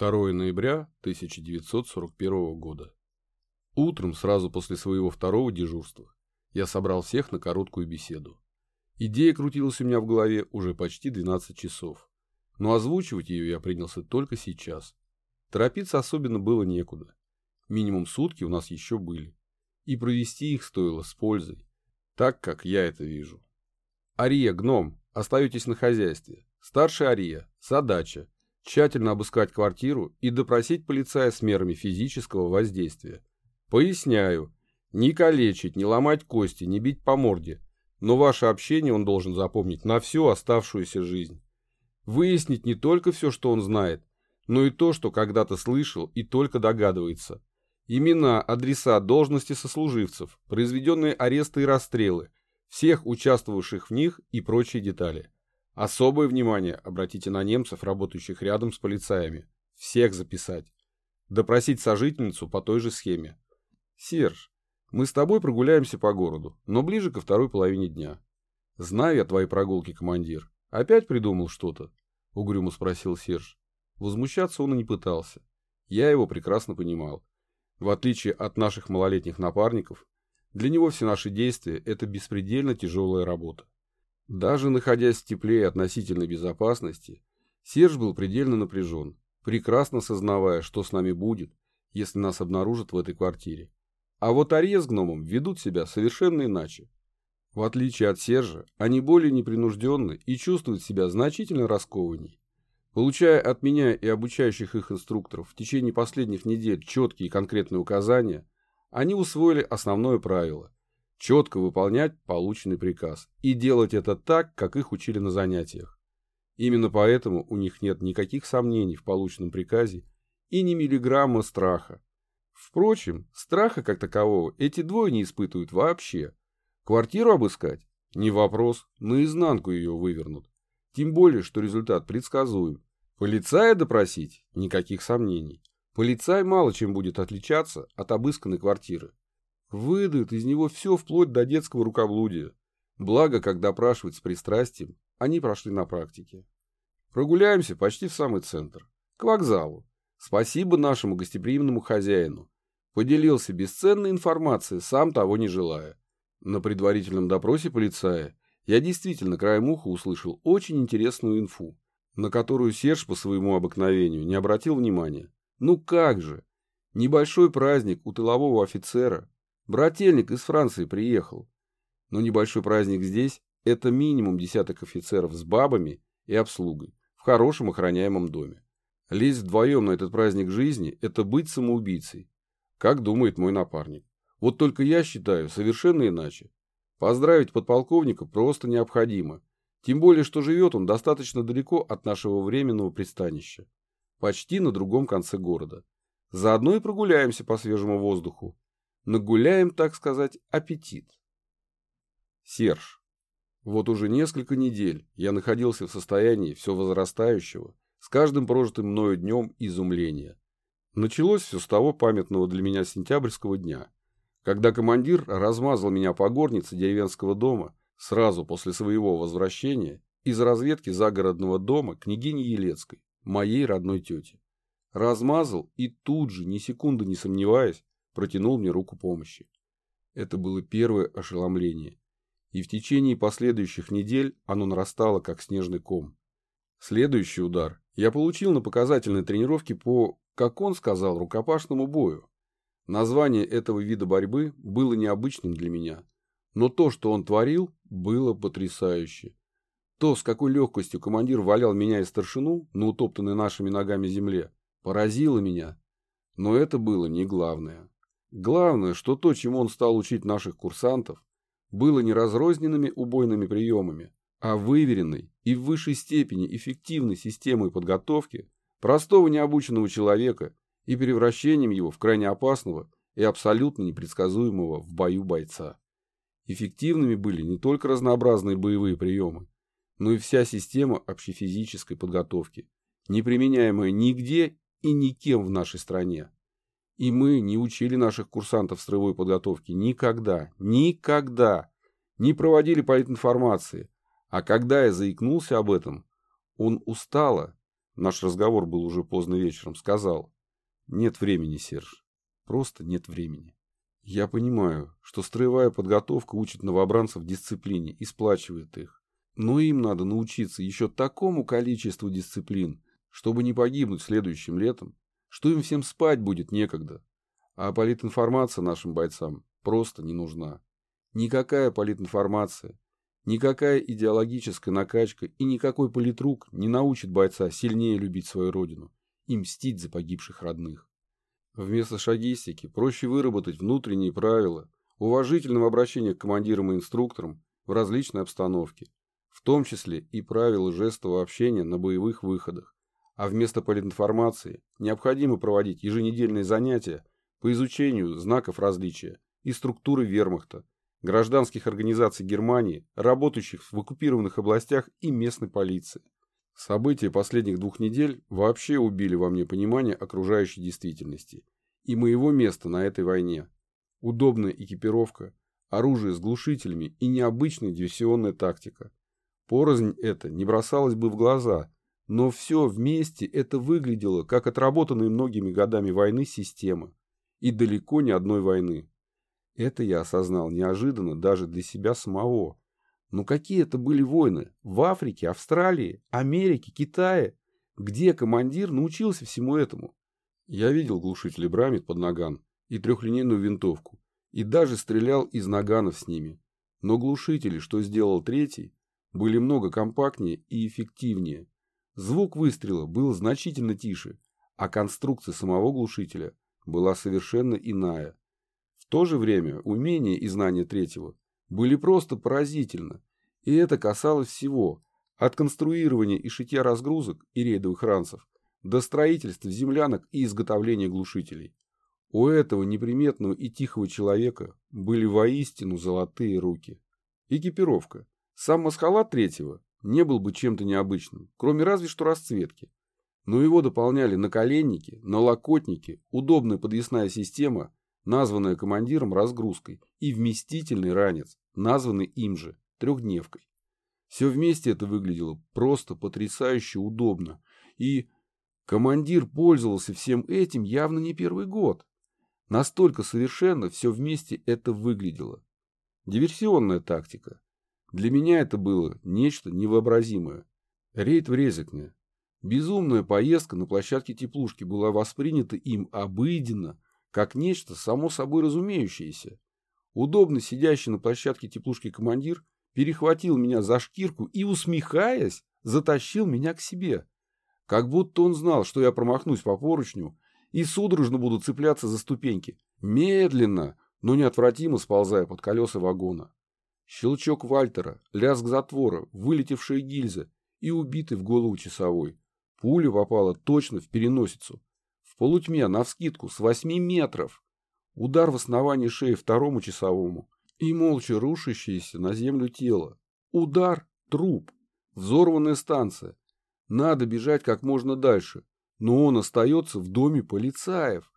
2 ноября 1941 года. Утром, сразу после своего второго дежурства, я собрал всех на короткую беседу. Идея крутилась у меня в голове уже почти 12 часов, но озвучивать ее я принялся только сейчас. Торопиться особенно было некуда. Минимум сутки у нас еще были. И провести их стоило с пользой, так как я это вижу. Ария, гном, остаетесь на хозяйстве. Старший Ария, задача тщательно обыскать квартиру и допросить полицая с мерами физического воздействия. Поясняю, не калечить, не ломать кости, не бить по морде, но ваше общение он должен запомнить на всю оставшуюся жизнь. Выяснить не только все, что он знает, но и то, что когда-то слышал и только догадывается. Имена, адреса, должности сослуживцев, произведенные аресты и расстрелы, всех участвовавших в них и прочие детали. Особое внимание обратите на немцев, работающих рядом с полицаями. Всех записать. Допросить сожительницу по той же схеме. Серж, мы с тобой прогуляемся по городу, но ближе ко второй половине дня. Знаю я твои прогулки, командир. Опять придумал что-то? Угрюмо спросил Серж. Возмущаться он и не пытался. Я его прекрасно понимал. В отличие от наших малолетних напарников, для него все наши действия – это беспредельно тяжелая работа. Даже находясь в тепле и относительной безопасности, Серж был предельно напряжен, прекрасно сознавая, что с нами будет, если нас обнаружат в этой квартире. А вот Ария с гномом ведут себя совершенно иначе. В отличие от Сержа, они более непринужденны и чувствуют себя значительно раскованней. Получая от меня и обучающих их инструкторов в течение последних недель четкие и конкретные указания, они усвоили основное правило четко выполнять полученный приказ и делать это так, как их учили на занятиях. Именно поэтому у них нет никаких сомнений в полученном приказе и ни миллиграмма страха. Впрочем, страха как такового эти двое не испытывают вообще. Квартиру обыскать? Не вопрос, наизнанку ее вывернут. Тем более, что результат предсказуем. Полицая допросить? Никаких сомнений. Полицай мало чем будет отличаться от обысканной квартиры. Выдают из него все вплоть до детского рукоблудия. Благо, как допрашивать с пристрастием, они прошли на практике. Прогуляемся почти в самый центр. К вокзалу. Спасибо нашему гостеприимному хозяину. Поделился бесценной информацией, сам того не желая. На предварительном допросе полицая я действительно краем уха услышал очень интересную инфу, на которую Серж по своему обыкновению не обратил внимания. Ну как же! Небольшой праздник у тылового офицера Брательник из Франции приехал. Но небольшой праздник здесь – это минимум десяток офицеров с бабами и обслугой в хорошем охраняемом доме. Лезть вдвоем на этот праздник жизни – это быть самоубийцей, как думает мой напарник. Вот только я считаю совершенно иначе. Поздравить подполковника просто необходимо. Тем более, что живет он достаточно далеко от нашего временного пристанища. Почти на другом конце города. Заодно и прогуляемся по свежему воздуху нагуляем, так сказать, аппетит. Серж. Вот уже несколько недель я находился в состоянии все возрастающего, с каждым прожитым мною днем изумления. Началось все с того памятного для меня сентябрьского дня, когда командир размазал меня по горнице деревенского дома сразу после своего возвращения из разведки загородного дома княгини Елецкой, моей родной тети. Размазал и тут же, ни секунды не сомневаясь, протянул мне руку помощи. Это было первое ошеломление, и в течение последующих недель оно нарастало, как снежный ком. Следующий удар я получил на показательной тренировке по, как он сказал, рукопашному бою. Название этого вида борьбы было необычным для меня, но то, что он творил, было потрясающе. То, с какой легкостью командир валял меня и старшину на утоптанной нашими ногами земле, поразило меня. Но это было не главное. Главное, что то, чему он стал учить наших курсантов, было не разрозненными убойными приемами, а выверенной и в высшей степени эффективной системой подготовки простого необученного человека и превращением его в крайне опасного и абсолютно непредсказуемого в бою бойца. Эффективными были не только разнообразные боевые приемы, но и вся система общефизической подготовки, не применяемая нигде и никем в нашей стране. И мы не учили наших курсантов строевой подготовки никогда, никогда, не проводили политинформации. А когда я заикнулся об этом, он устало, наш разговор был уже поздно вечером, сказал, «Нет времени, Серж, просто нет времени». Я понимаю, что строевая подготовка учит новобранцев дисциплине и сплачивает их. Но им надо научиться еще такому количеству дисциплин, чтобы не погибнуть следующим летом, что им всем спать будет некогда. А политинформация нашим бойцам просто не нужна. Никакая политинформация, никакая идеологическая накачка и никакой политрук не научит бойца сильнее любить свою родину и мстить за погибших родных. Вместо шагистики проще выработать внутренние правила уважительного обращения к командирам и инструкторам в различной обстановке, в том числе и правила жестового общения на боевых выходах, а вместо политинформации необходимо проводить еженедельные занятия по изучению знаков различия и структуры вермахта, гражданских организаций Германии, работающих в оккупированных областях и местной полиции. События последних двух недель вообще убили во мне понимание окружающей действительности и моего места на этой войне. Удобная экипировка, оружие с глушителями и необычная диверсионная тактика. Порознь это не бросалось бы в глаза, но все вместе это выглядело как отработанная многими годами войны система. И далеко не одной войны. Это я осознал неожиданно даже для себя самого. Ну какие это были войны? В Африке, Австралии, Америке, Китае? Где командир научился всему этому? Я видел глушители Брамит под наган и трехлинейную винтовку, и даже стрелял из наганов с ними. Но глушители, что сделал третий, были много компактнее и эффективнее. Звук выстрела был значительно тише, а конструкция самого глушителя была совершенно иная. В то же время умение и знания третьего были просто поразительны, и это касалось всего, от конструирования и шитья разгрузок и рейдовых ранцев до строительства землянок и изготовления глушителей. У этого неприметного и тихого человека были воистину золотые руки. Экипировка. Сам масхалат третьего не был бы чем-то необычным, кроме разве что расцветки. Но его дополняли наколенники, налокотники, удобная подвесная система, названная командиром разгрузкой, и вместительный ранец, названный им же трехдневкой. Все вместе это выглядело просто потрясающе удобно. И командир пользовался всем этим явно не первый год. Настолько совершенно все вместе это выглядело. Диверсионная тактика. Для меня это было нечто невообразимое. Рейд в Резекне. Безумная поездка на площадке теплушки была воспринята им обыденно, как нечто само собой разумеющееся. Удобно сидящий на площадке теплушки командир перехватил меня за шкирку и, усмехаясь, затащил меня к себе. Как будто он знал, что я промахнусь по поручню и судорожно буду цепляться за ступеньки, медленно, но неотвратимо сползая под колеса вагона. Щелчок Вальтера, лязг затвора, вылетевшая гильза и убитый в голову часовой. Пуля попала точно в переносицу. В полутьме, навскидку, с восьми метров. Удар в основании шеи второму часовому и молча рушащееся на землю тело. Удар, труп, взорванная станция. Надо бежать как можно дальше, но он остается в доме полицаев.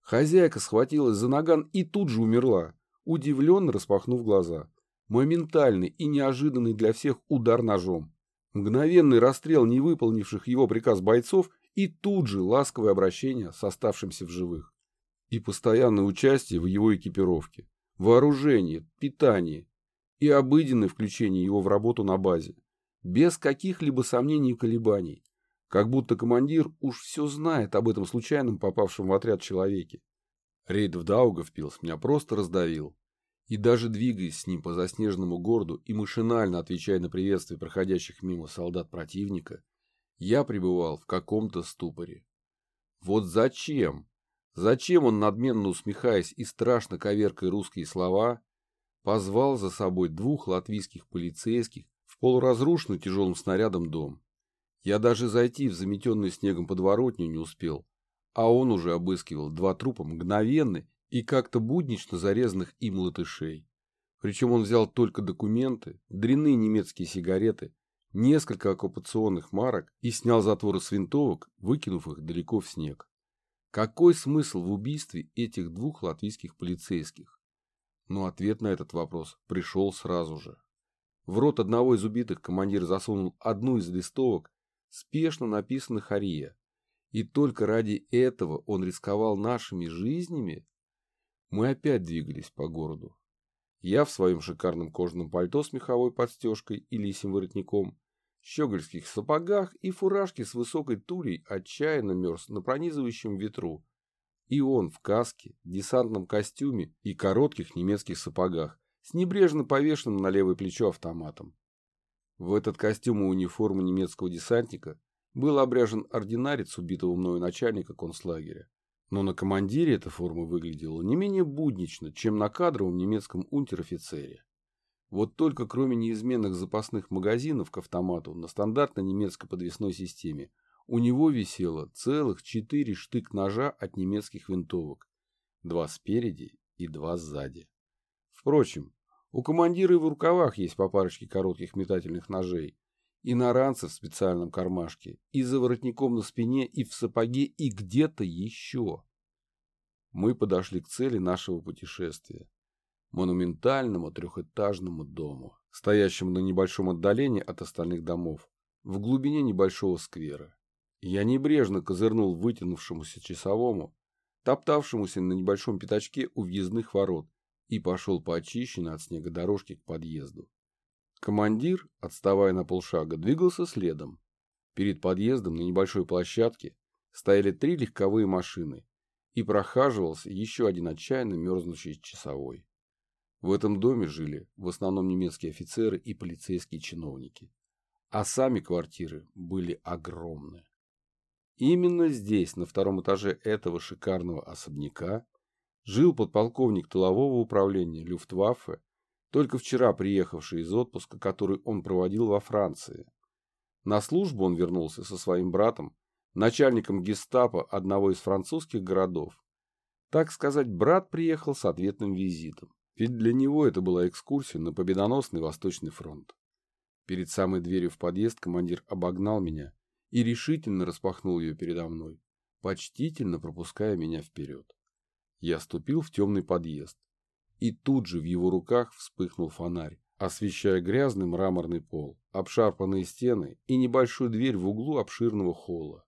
Хозяйка схватилась за наган и тут же умерла, удивленно распахнув глаза. Моментальный и неожиданный для всех удар ножом. Мгновенный расстрел невыполнивших его приказ бойцов и тут же ласковое обращение с оставшимся в живых. И постоянное участие в его экипировке вооружение, питание и обыденное включение его в работу на базе, без каких-либо сомнений и колебаний, как будто командир уж все знает об этом случайном попавшем в отряд человеке. Рейд в Даугавпилс меня просто раздавил. И даже двигаясь с ним по заснеженному городу и машинально отвечая на приветствие проходящих мимо солдат противника, я пребывал в каком-то ступоре. Вот зачем? Зачем он, надменно усмехаясь и страшно коверкая русские слова, позвал за собой двух латвийских полицейских в полуразрушенный тяжелым снарядом дом? Я даже зайти в заметенную снегом подворотню не успел, а он уже обыскивал два трупа мгновенно и как-то буднично зарезанных им латышей. Причем он взял только документы, дрянные немецкие сигареты, несколько оккупационных марок и снял затворы с винтовок, выкинув их далеко в снег. Какой смысл в убийстве этих двух латвийских полицейских? Но ответ на этот вопрос пришел сразу же. В рот одного из убитых командир засунул одну из листовок спешно написанных Ария. И только ради этого он рисковал нашими жизнями? Мы опять двигались по городу. Я в своем шикарном кожаном пальто с меховой подстежкой и лисим воротником, щегольских сапогах и фуражке с высокой тулей отчаянно мерз на пронизывающем ветру. И он в каске, десантном костюме и коротких немецких сапогах, с небрежно повешенным на левое плечо автоматом. В этот костюм и униформу немецкого десантника был обряжен ординарец убитого мною начальника концлагеря. Но на командире эта форма выглядела не менее буднично, чем на кадровом немецком унтер-офицере. Вот только кроме неизменных запасных магазинов к автомату на стандартной немецкой подвесной системе, у него висело целых четыре штык-ножа от немецких винтовок. Два спереди и два сзади. Впрочем, у командира и в рукавах есть по парочке коротких метательных ножей, и на ранце в специальном кармашке, и за воротником на спине, и в сапоге, и где-то еще. Мы подошли к цели нашего путешествия монументальному трехэтажному дому, стоящему на небольшом отдалении от остальных домов, в глубине небольшого сквера. Я небрежно козырнул вытянувшемуся часовому, топтавшемуся на небольшом пятачке у въездных ворот, и пошел по очищенной от снега дорожке к подъезду. Командир, отставая на полшага, двигался следом. Перед подъездом на небольшой площадке стояли три легковые машины, и прохаживался еще один отчаянно мерзнущий часовой. В этом доме жили в основном немецкие офицеры и полицейские чиновники. А сами квартиры были огромные. Именно здесь, на втором этаже этого шикарного особняка, жил подполковник тылового управления Люфтваффе, только вчера приехавший из отпуска, который он проводил во Франции. На службу он вернулся со своим братом, начальником гестапо одного из французских городов. Так сказать, брат приехал с ответным визитом. Ведь для него это была экскурсия на победоносный Восточный фронт. Перед самой дверью в подъезд командир обогнал меня и решительно распахнул ее передо мной, почтительно пропуская меня вперед. Я ступил в темный подъезд, и тут же в его руках вспыхнул фонарь, освещая грязный мраморный пол, обшарпанные стены и небольшую дверь в углу обширного холла,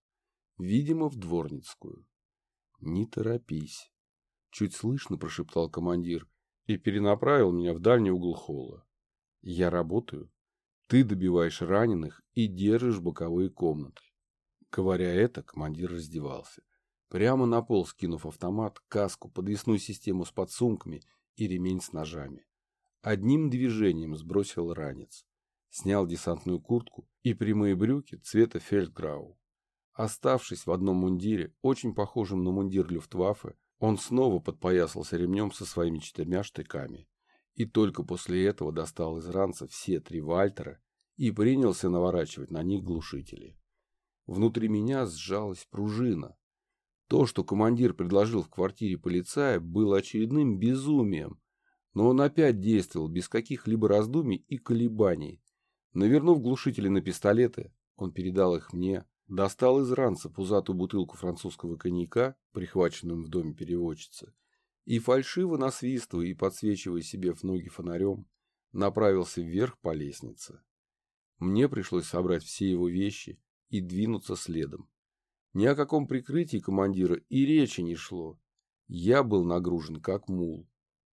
видимо, в дворницкую. «Не торопись», — чуть слышно прошептал командир, и перенаправил меня в дальний угол холла. Я работаю, ты добиваешь раненых и держишь боковые комнаты. Говоря это, командир раздевался. Прямо на пол скинув автомат, каску, подвесную систему с подсумками и ремень с ножами. Одним движением сбросил ранец. Снял десантную куртку и прямые брюки цвета фельдграу. Оставшись в одном мундире, очень похожем на мундир Люфтваффе, он снова подпоясался ремнем со своими четырьмя штыками. И только после этого достал из ранца все три вальтера и принялся наворачивать на них глушители. Внутри меня сжалась пружина. То, что командир предложил в квартире полицая, было очередным безумием, но он опять действовал без каких-либо раздумий и колебаний. Навернув глушители на пистолеты, он передал их мне, достал из ранца пузатую бутылку французского коньяка, прихваченную в доме переводчицы, и, фальшиво насвистывая и подсвечивая себе в ноги фонарем, направился вверх по лестнице. Мне пришлось собрать все его вещи и двинуться следом. Ни о каком прикрытии командира и речи не шло. Я был нагружен как мул.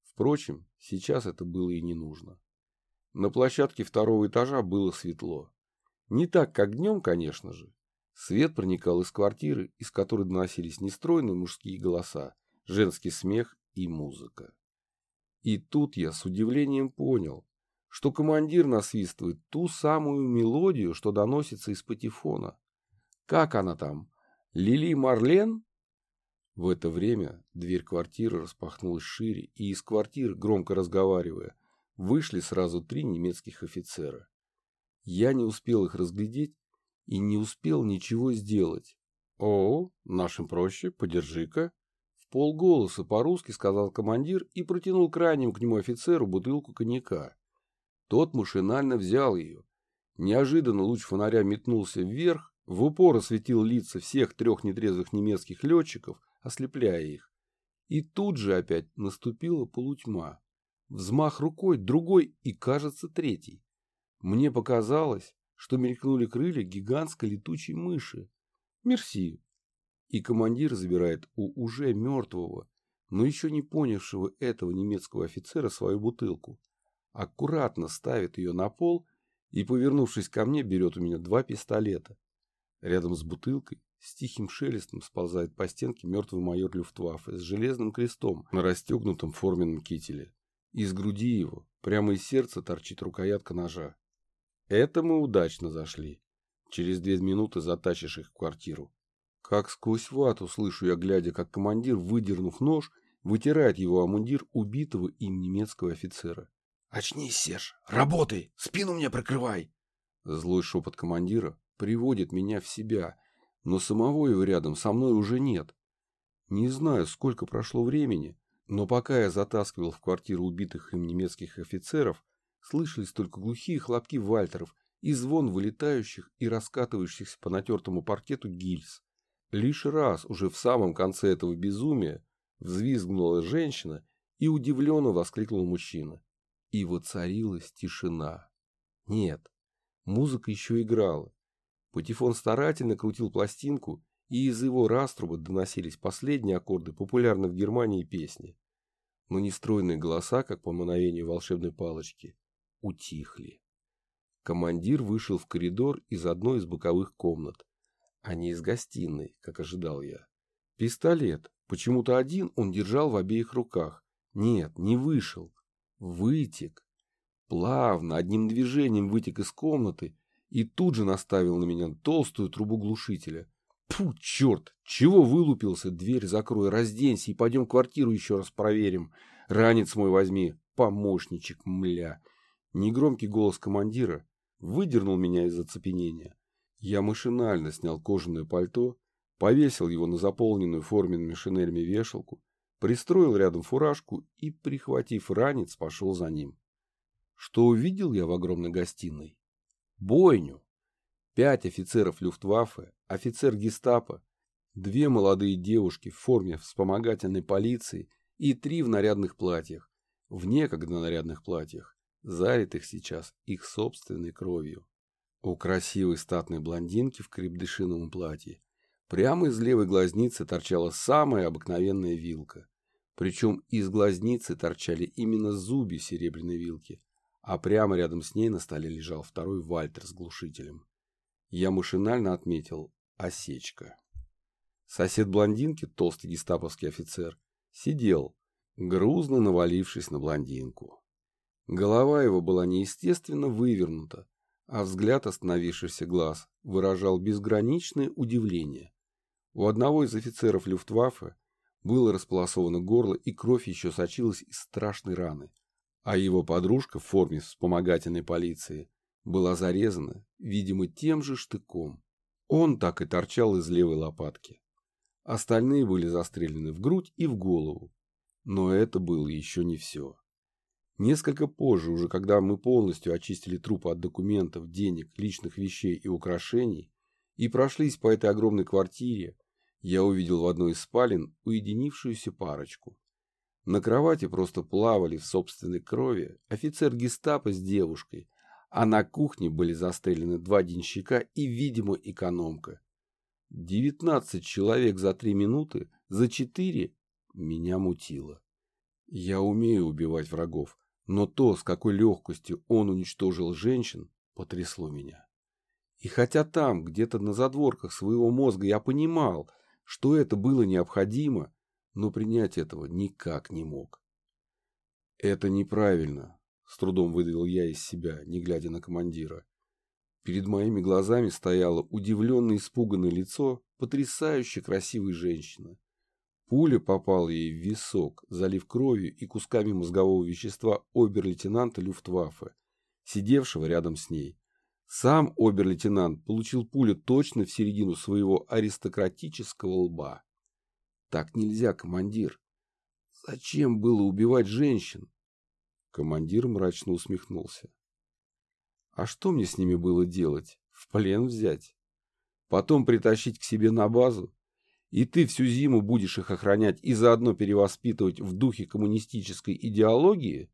Впрочем, сейчас это было и не нужно. На площадке второго этажа было светло. Не так, как днем, конечно же, Свет проникал из квартиры, из которой доносились нестройные мужские голоса, женский смех и музыка. И тут я с удивлением понял, что командир насвистывает ту самую мелодию, что доносится из патефона. Как она там? Лили Марлен? В это время дверь квартиры распахнулась шире, и из квартиры, громко разговаривая, вышли сразу три немецких офицера. Я не успел их разглядеть, и не успел ничего сделать. «О, нашим проще, подержи-ка». В полголоса по-русски сказал командир и протянул крайнему к нему офицеру бутылку коньяка. Тот машинально взял ее. Неожиданно луч фонаря метнулся вверх, в упор осветил лица всех трех нетрезвых немецких летчиков, ослепляя их. И тут же опять наступила полутьма. Взмах рукой, другой и, кажется, третий. Мне показалось, что мелькнули крылья гигантской летучей мыши. Мерси. И командир забирает у уже мертвого, но еще не понявшего этого немецкого офицера свою бутылку. Аккуратно ставит ее на пол и, повернувшись ко мне, берет у меня два пистолета. Рядом с бутылкой с тихим шелестом сползает по стенке мертвый майор Люфтваффе с железным крестом на расстегнутом форменном кителе. Из груди его, прямо из сердца, торчит рукоятка ножа. Это мы удачно зашли. Через две минуты затащишь их в квартиру. Как сквозь вату слышу я, глядя, как командир, выдернув нож, вытирает его о мундир убитого им немецкого офицера. «Очнись, Серж! Работай! Спину мне прикрывай!» Злой шепот командира приводит меня в себя, но самого его рядом со мной уже нет. Не знаю, сколько прошло времени, но пока я затаскивал в квартиру убитых им немецких офицеров, слышались только глухие хлопки вальтеров и звон вылетающих и раскатывающихся по натертому паркету гильз. Лишь раз, уже в самом конце этого безумия, взвизгнула женщина и удивленно воскликнул мужчина. И воцарилась тишина. Нет, музыка еще играла, Патефон старательно крутил пластинку, и из его раструба доносились последние аккорды популярной в Германии песни. Но нестройные голоса, как по мановению волшебной палочки, утихли. Командир вышел в коридор из одной из боковых комнат, а не из гостиной, как ожидал я. Пистолет, почему-то один он держал в обеих руках. Нет, не вышел. Вытек. Плавно, одним движением вытек из комнаты и тут же наставил на меня толстую трубу глушителя. Фу, черт, чего вылупился? Дверь закрой, разденься и пойдем квартиру еще раз проверим. Ранец мой возьми, помощничек, мля. Негромкий голос командира выдернул меня из оцепенения. Я машинально снял кожаное пальто, повесил его на заполненную форменными шинелями вешалку, пристроил рядом фуражку и, прихватив ранец, пошел за ним. Что увидел я в огромной гостиной? Бойню. Пять офицеров Люфтваффе, офицер гестапо, две молодые девушки в форме вспомогательной полиции и три в нарядных платьях, в некогда нарядных платьях, залитых сейчас их собственной кровью. У красивой статной блондинки в крепдышиновом платье прямо из левой глазницы торчала самая обыкновенная вилка. Причем из глазницы торчали именно зуби серебряной вилки, а прямо рядом с ней на столе лежал второй Вальтер с глушителем. Я машинально отметил «осечка». Сосед блондинки, толстый гестаповский офицер, сидел, грузно навалившись на блондинку. Голова его была неестественно вывернута, а взгляд остановившийся глаз выражал безграничное удивление. У одного из офицеров Люфтваффе было располосовано горло, и кровь еще сочилась из страшной раны – а его подружка в форме вспомогательной полиции была зарезана, видимо, тем же штыком. Он так и торчал из левой лопатки. Остальные были застрелены в грудь и в голову. Но это было еще не все. Несколько позже, уже когда мы полностью очистили трупы от документов, денег, личных вещей и украшений и прошлись по этой огромной квартире, я увидел в одной из спален уединившуюся парочку. На кровати просто плавали в собственной крови офицер гестапо с девушкой, а на кухне были застрелены два денщика и, видимо, экономка. Девятнадцать человек за три минуты, за четыре меня мутило. Я умею убивать врагов, но то, с какой легкостью он уничтожил женщин, потрясло меня. И хотя там, где-то на задворках своего мозга я понимал, что это было необходимо, но принять этого никак не мог. «Это неправильно», — с трудом выдавил я из себя, не глядя на командира. Перед моими глазами стояло удивленное испуганное лицо потрясающе красивой женщины. Пуля попала ей в висок, залив кровью и кусками мозгового вещества обер-лейтенанта Люфтваффе, сидевшего рядом с ней. Сам обер-лейтенант получил пулю точно в середину своего аристократического лба. Так нельзя, командир. Зачем было убивать женщин? Командир мрачно усмехнулся. А что мне с ними было делать? В плен взять? Потом притащить к себе на базу? И ты всю зиму будешь их охранять и заодно перевоспитывать в духе коммунистической идеологии?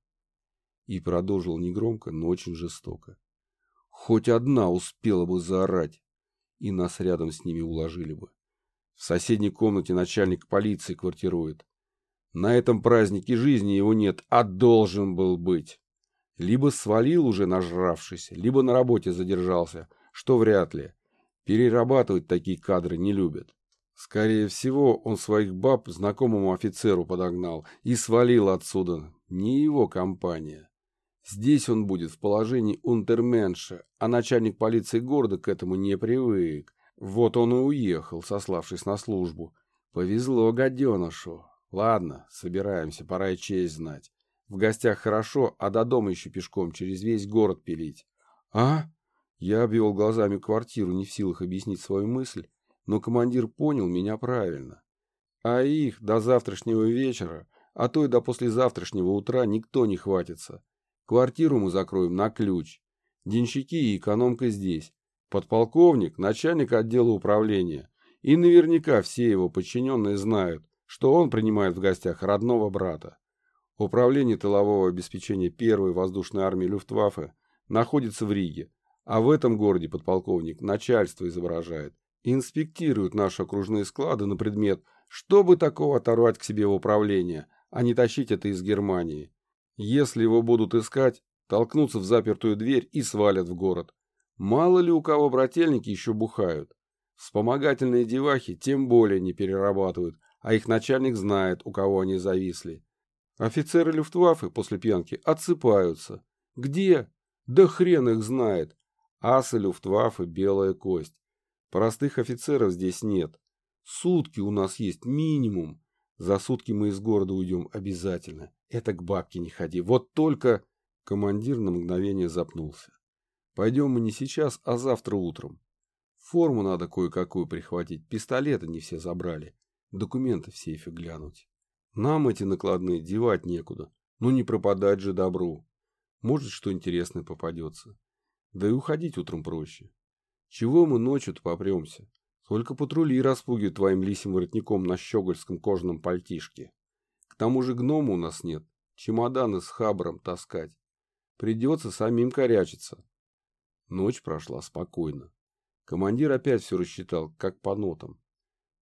И продолжил негромко, но очень жестоко. Хоть одна успела бы заорать, и нас рядом с ними уложили бы. В соседней комнате начальник полиции квартирует. На этом празднике жизни его нет, а должен был быть. Либо свалил уже нажравшись, либо на работе задержался, что вряд ли. Перерабатывать такие кадры не любят. Скорее всего, он своих баб знакомому офицеру подогнал и свалил отсюда. Не его компания. Здесь он будет в положении унтерменша, а начальник полиции города к этому не привык. Вот он и уехал, сославшись на службу. Повезло гаденышу. Ладно, собираемся, пора и честь знать. В гостях хорошо, а до дома еще пешком через весь город пилить. А? Я обвел глазами квартиру, не в силах объяснить свою мысль, но командир понял меня правильно. А их до завтрашнего вечера, а то и до послезавтрашнего утра никто не хватится. Квартиру мы закроем на ключ. Денщики и экономка здесь. Подполковник, начальник отдела управления. И наверняка все его подчиненные знают, что он принимает в гостях родного брата. Управление тылового обеспечения первой воздушной армии Люфтваффе находится в Риге, а в этом городе подполковник начальство изображает инспектирует наши окружные склады на предмет, чтобы такого оторвать к себе в управление, а не тащить это из Германии. Если его будут искать, толкнутся в запертую дверь и свалят в город. Мало ли у кого брательники еще бухают. Вспомогательные девахи тем более не перерабатывают, а их начальник знает, у кого они зависли. Офицеры Люфтваффе после пьянки отсыпаются. Где? Да хрен их знает. Асы Люфтваффе – белая кость. Простых офицеров здесь нет. Сутки у нас есть минимум. За сутки мы из города уйдем обязательно. Это к бабке не ходи. Вот только... Командир на мгновение запнулся. Пойдем мы не сейчас, а завтра утром. Форму надо кое-какую прихватить. Пистолеты не все забрали. Документы в сейфе глянуть. Нам эти накладные девать некуда. Ну не пропадать же добру. Может, что интересное попадется. Да и уходить утром проще. Чего мы ночью-то попремся? Только патрули распугивают твоим лисим воротником на щегольском кожаном пальтишке. К тому же гнома у нас нет. Чемоданы с хабром таскать. Придется самим корячиться. Ночь прошла спокойно. Командир опять все рассчитал, как по нотам.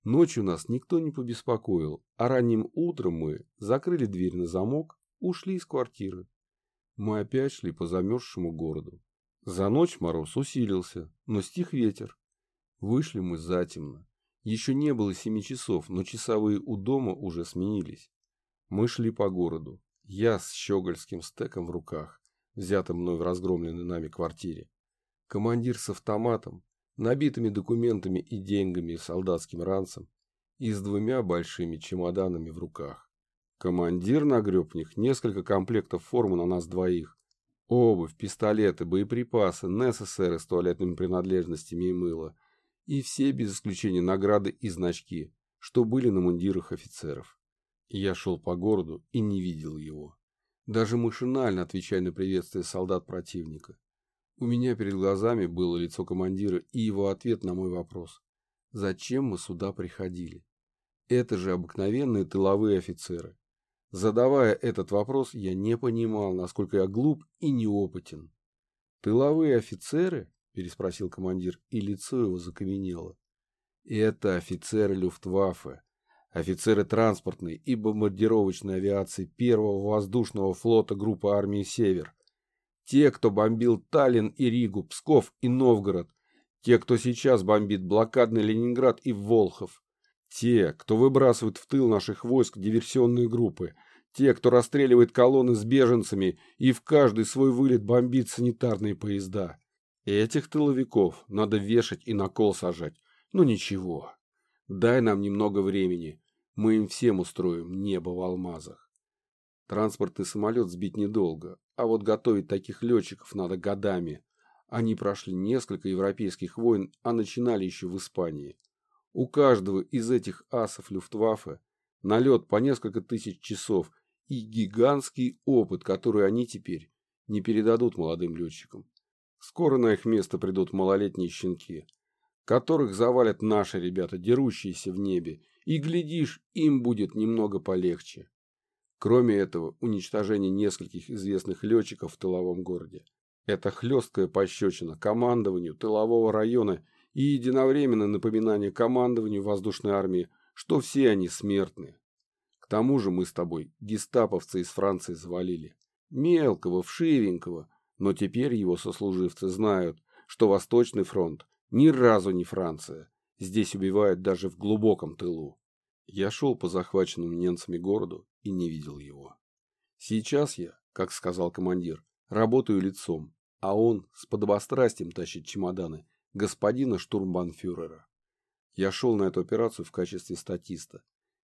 Ночью нас никто не побеспокоил, а ранним утром мы закрыли дверь на замок, ушли из квартиры. Мы опять шли по замерзшему городу. За ночь мороз усилился, но стих ветер. Вышли мы затемно. Еще не было семи часов, но часовые у дома уже сменились. Мы шли по городу. Я с щегольским стеком в руках, взятым мной в разгромленной нами квартире. Командир с автоматом, набитыми документами и деньгами и солдатским ранцем, и с двумя большими чемоданами в руках. Командир нагреб в них несколько комплектов формы на нас двоих. Обувь, пистолеты, боеприпасы, НССР с туалетными принадлежностями и мыло. И все, без исключения, награды и значки, что были на мундирах офицеров. Я шел по городу и не видел его. Даже машинально отвечая на приветствие солдат противника. У меня перед глазами было лицо командира и его ответ на мой вопрос. Зачем мы сюда приходили? Это же обыкновенные тыловые офицеры. Задавая этот вопрос, я не понимал, насколько я глуп и неопытен. «Тыловые офицеры?» – переспросил командир, и лицо его закаменело. «Это офицеры Люфтваффе, офицеры транспортной и бомбардировочной авиации первого воздушного флота группы армии «Север», те, кто бомбил Таллин и Ригу, Псков и Новгород. Те, кто сейчас бомбит блокадный Ленинград и Волхов. Те, кто выбрасывает в тыл наших войск диверсионные группы. Те, кто расстреливает колонны с беженцами и в каждый свой вылет бомбит санитарные поезда. Этих тыловиков надо вешать и на кол сажать. Ну ничего. Дай нам немного времени. Мы им всем устроим небо в алмазах. Транспортный самолет сбить недолго, а вот готовить таких летчиков надо годами. Они прошли несколько европейских войн, а начинали еще в Испании. У каждого из этих асов Люфтваффе налет по несколько тысяч часов и гигантский опыт, который они теперь не передадут молодым летчикам. Скоро на их место придут малолетние щенки, которых завалят наши ребята, дерущиеся в небе, и, глядишь, им будет немного полегче. Кроме этого, уничтожение нескольких известных летчиков в тыловом городе. Это хлесткая пощечина командованию тылового района и единовременно напоминание командованию воздушной армии, что все они смертны. К тому же мы с тобой гестаповцы из Франции завалили. Мелкого, вшивенького, но теперь его сослуживцы знают, что Восточный фронт ни разу не Франция. Здесь убивают даже в глубоком тылу. Я шел по захваченному немцами городу и не видел его. Сейчас я, как сказал командир, работаю лицом, а он с подобострастием тащит чемоданы господина штурмбанфюрера. Я шел на эту операцию в качестве статиста,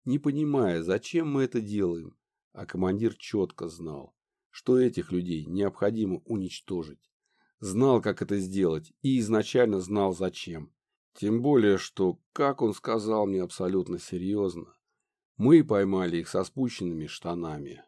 не понимая, зачем мы это делаем, а командир четко знал, что этих людей необходимо уничтожить. Знал, как это сделать, и изначально знал, зачем. Тем более, что, как он сказал мне абсолютно серьезно, мы поймали их со спущенными штанами.